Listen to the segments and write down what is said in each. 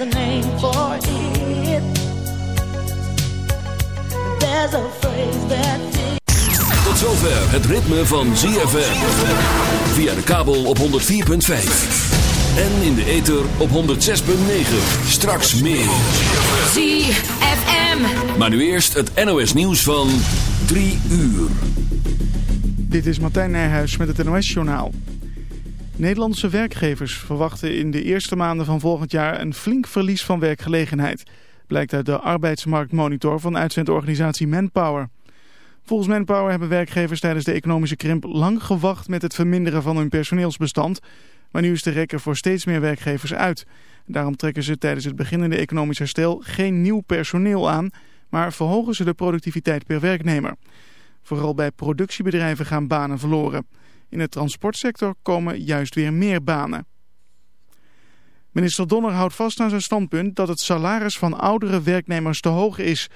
There's a name for it. There's a phrase that Tot zover het ritme van ZFM. Via de kabel op 104.5. En in de ether op 106.9. Straks meer. ZFM. Maar nu eerst het NOS nieuws van 3 uur. Dit is Martijn Nijhuis met het NOS journaal. Nederlandse werkgevers verwachten in de eerste maanden van volgend jaar een flink verlies van werkgelegenheid. Blijkt uit de arbeidsmarktmonitor van uitzendorganisatie Manpower. Volgens Manpower hebben werkgevers tijdens de economische krimp lang gewacht met het verminderen van hun personeelsbestand. Maar nu is de rekker voor steeds meer werkgevers uit. Daarom trekken ze tijdens het beginnende economisch herstel geen nieuw personeel aan, maar verhogen ze de productiviteit per werknemer. Vooral bij productiebedrijven gaan banen verloren. In de transportsector komen juist weer meer banen. Minister Donner houdt vast aan zijn standpunt dat het salaris van oudere werknemers te hoog is.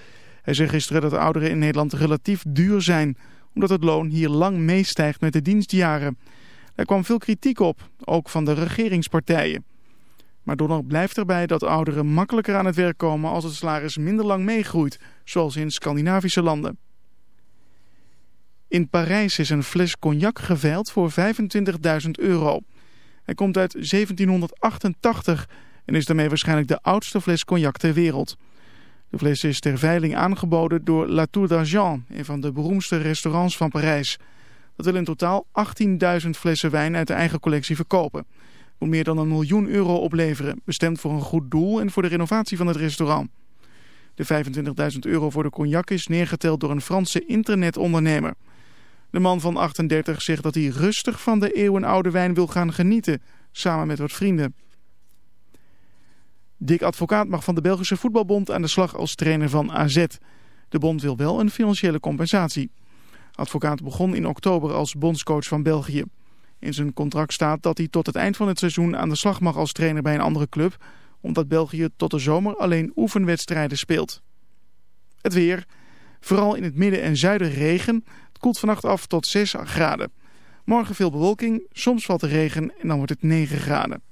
Hij zei gisteren dat ouderen in Nederland relatief duur zijn, omdat het loon hier lang meestijgt met de dienstjaren. Er kwam veel kritiek op, ook van de regeringspartijen. Maar Donner blijft erbij dat ouderen makkelijker aan het werk komen als het salaris minder lang meegroeit, zoals in Scandinavische landen. In Parijs is een fles cognac geveild voor 25.000 euro. Hij komt uit 1788 en is daarmee waarschijnlijk de oudste fles cognac ter wereld. De fles is ter veiling aangeboden door La Tour d'Argent, een van de beroemdste restaurants van Parijs. Dat wil in totaal 18.000 flessen wijn uit de eigen collectie verkopen. Moet meer dan een miljoen euro opleveren, bestemd voor een goed doel en voor de renovatie van het restaurant. De 25.000 euro voor de cognac is neergeteld door een Franse internetondernemer. De man van 38 zegt dat hij rustig van de eeuwenoude wijn wil gaan genieten, samen met wat vrienden. Dick Advocaat mag van de Belgische Voetbalbond aan de slag als trainer van AZ. De bond wil wel een financiële compensatie. Advocaat begon in oktober als bondscoach van België. In zijn contract staat dat hij tot het eind van het seizoen aan de slag mag als trainer bij een andere club, omdat België tot de zomer alleen oefenwedstrijden speelt. Het weer. Vooral in het midden en zuiden regen koelt vannacht af tot 6 graden. Morgen veel bewolking, soms valt er regen en dan wordt het 9 graden.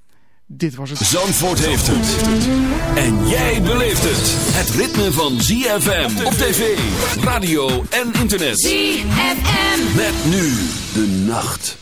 Dit was het... Zandvoort heeft het. En jij beleeft het. Het ritme van ZFM op tv, radio en internet. ZFM. Met nu de nacht.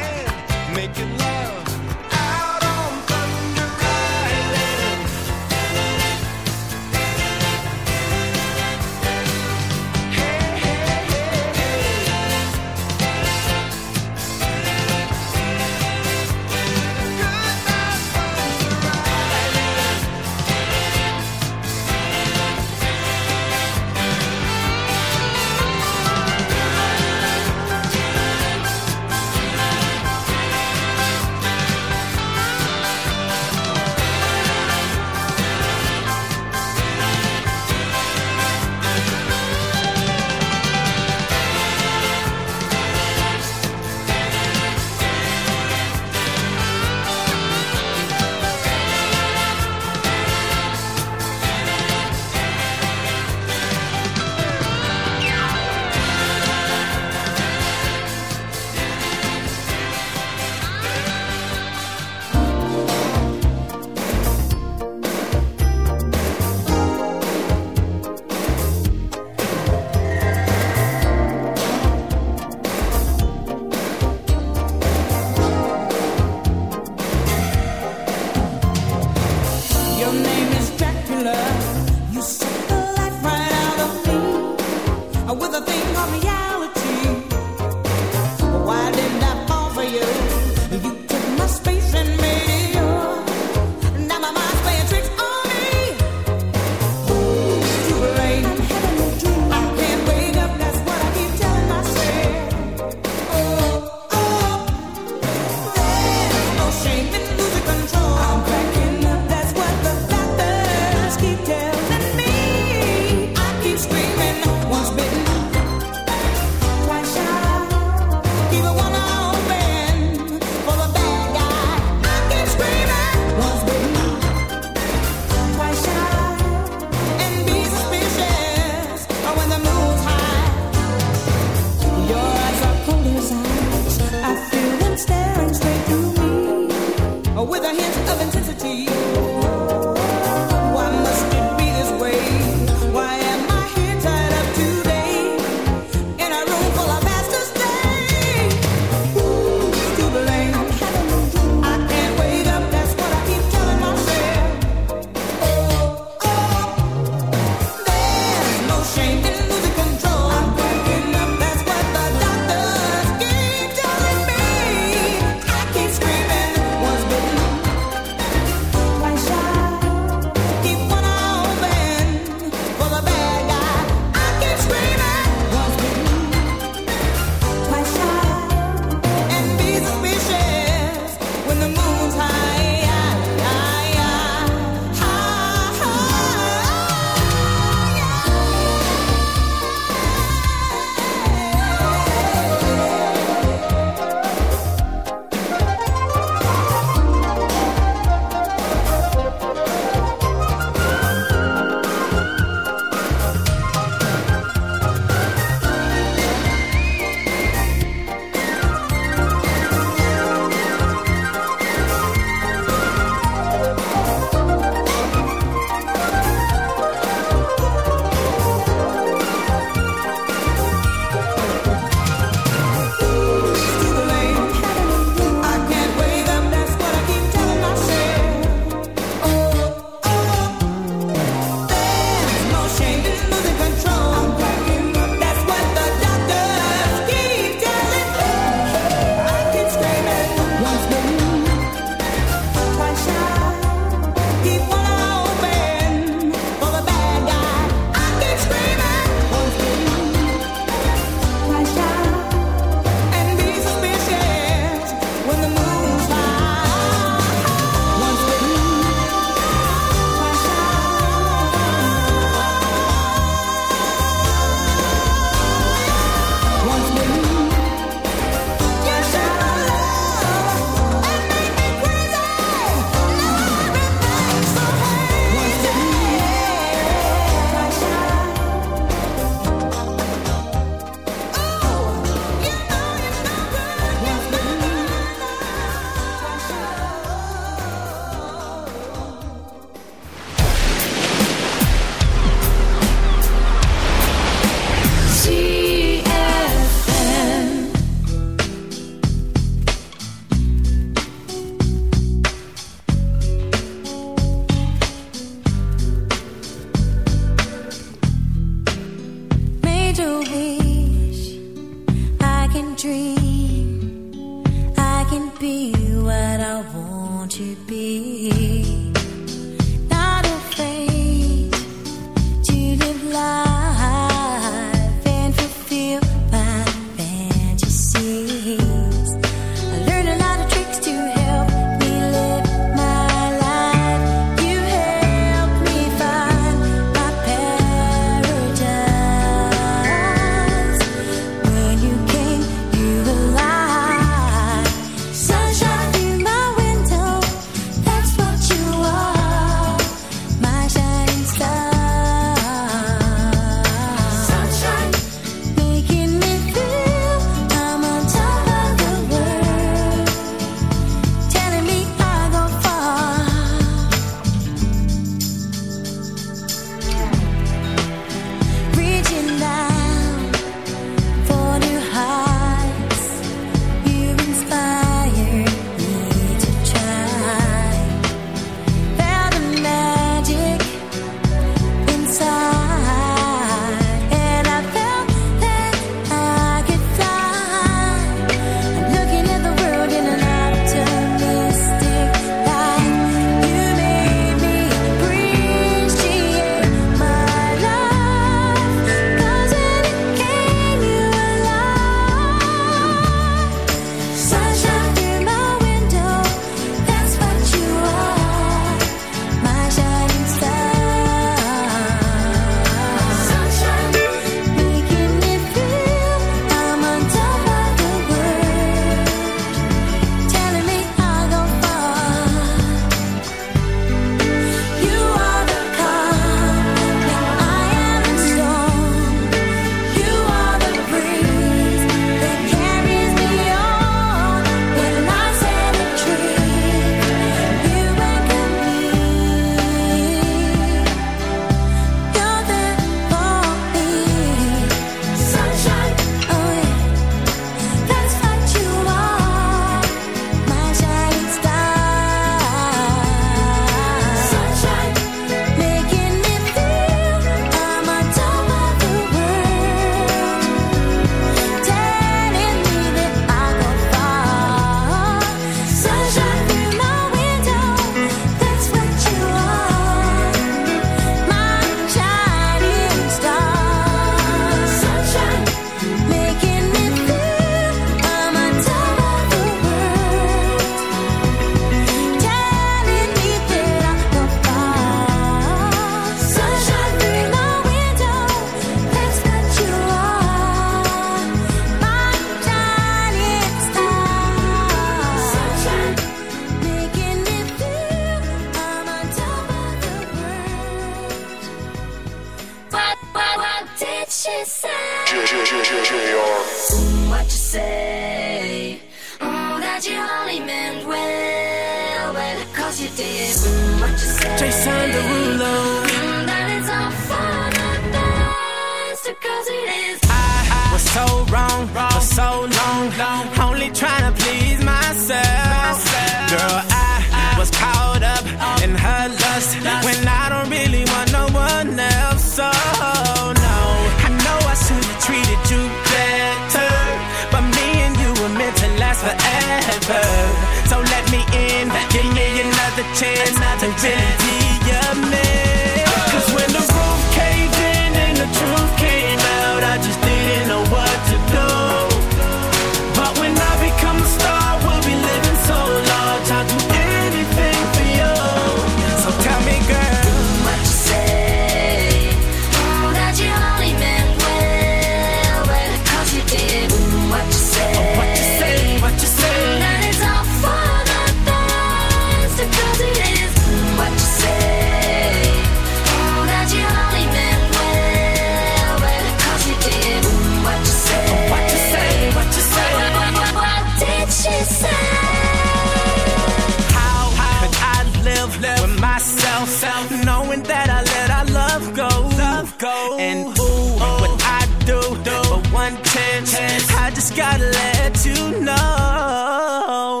knowing that I let our love go. Love go. And ooh, what I do, do. but one chance, I just gotta let you know.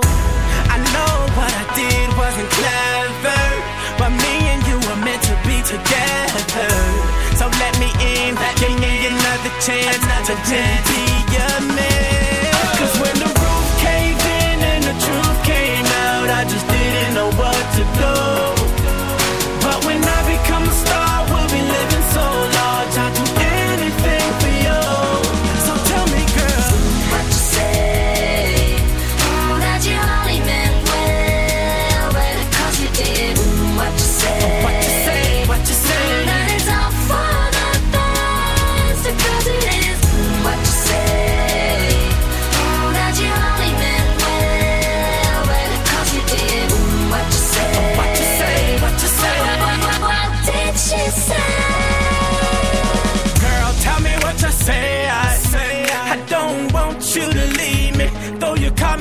I know what I did wasn't clever, but me and you were meant to be together. So let me in, let give me, me another chance, another chance.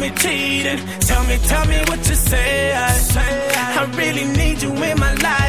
me cheating. Tell me, tell me what you say. I, I really need you in my life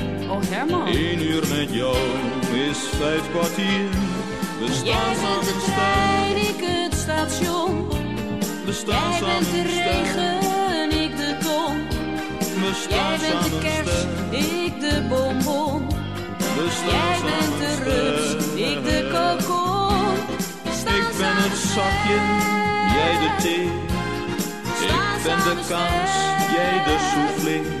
Oh Herman, Eén uur met jou is vijf kwartier. We jij staan bent de trein, ik het station. we staan Jij bent de regen, ik de ton. We Jij bent de samen kers, sterk. ik de bonbon. We staan Jij bent de rups, sterk. ik de kokon. Ik ben het zakje, jij de thee. Ik ben de sterk. jij de soufflé.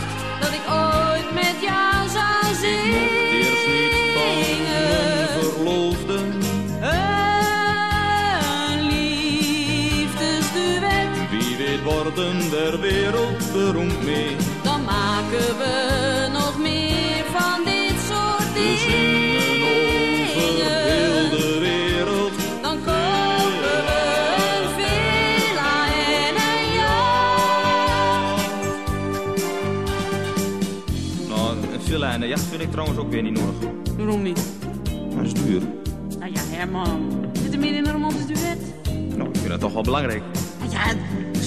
worden der wereld beroemd mee. dan maken we nog meer van dit soort We zingen over heel dingen. de wereld. Dan kopen we een villa en een jacht. Nou, een villa en een jacht vind ik trouwens ook weer niet nodig. Waarom niet? Dat is duur. Nou ja, Herman. Zit er meer in een romantisch duet? Nou, ik vind dat toch wel belangrijk.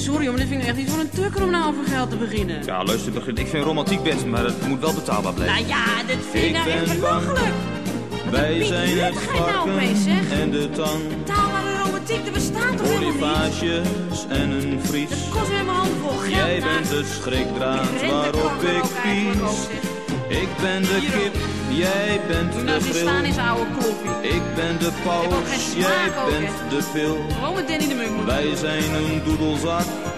Nou sorry, maar dit vind ik echt iets voor een tukker om nou over geld te beginnen. Ja, luister, begin- ik vind romantiek best, maar het moet wel betaalbaar blijven. Nou ja, dit vind ik, nou echt belachelijk. Wij zijn het nou varken en de tang. Betaalbare romantiek, er bestaat toch helemaal niet? En een Fries. Het kost weer mijn handen vol geld. Jij bent de schrikdraad Ik waarop ik pies. Ik ben de Hier kip, jij bent je de nou zien staan zijn oude kloffie. Ik ben de paus, jij bent de pil. Gewoon met Danny de Munk. Wij zijn een doedelzak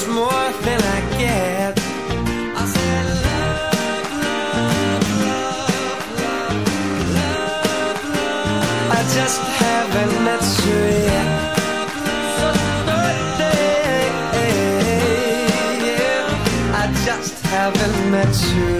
Much more than I get. I said love, love, love, love, love, love. I just haven't met you yet. So yeah. I just haven't met you